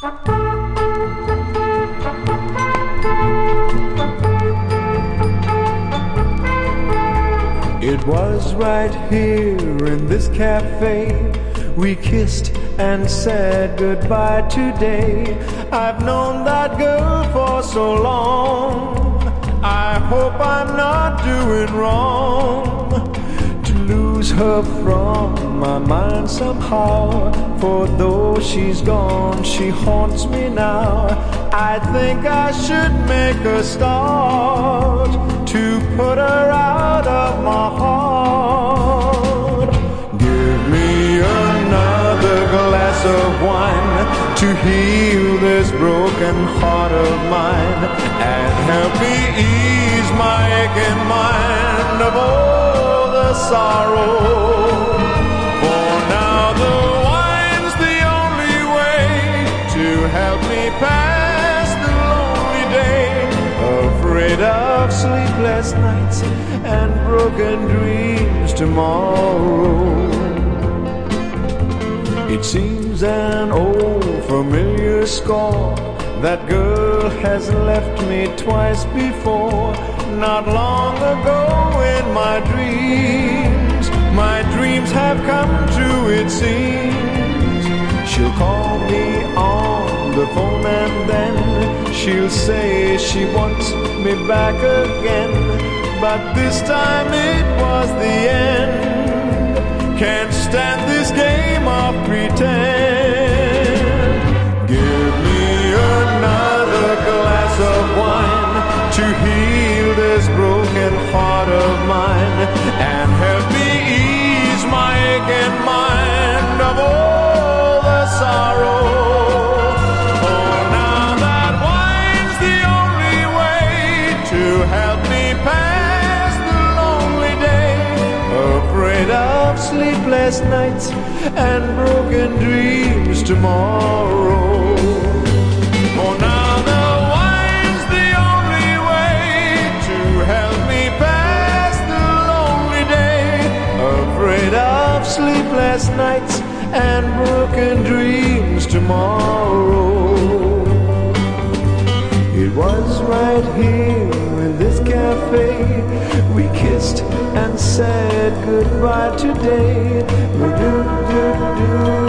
It was right here in this cafe we kissed and said goodbye today. I've known that girl for so long. I hope I'm not doing wrong to lose her from my mind somehow. For though she's gone, she haunts me now. I think I should make a start to put her out of my heart. Give me another glass of wine to heal this broken heart of mine and help me ease my aching mind of all the sorrow. Afraid of sleepless nights and broken dreams tomorrow. It seems an old familiar score. That girl has left me twice before. Not long ago in my dreams, my dreams have come true, it seems. She'll call me on the phone and then she'll say she wants me back again. But this time it was the end. Can't stand this game of pretend. Sleepless nights and broken dreams tomorrow. For now the wine's the only way to help me pass the lonely day. Afraid of sleepless nights and broken dreams tomorrow. It was right here in this cafe we kissed and said goodbye today. Do, do, do, do.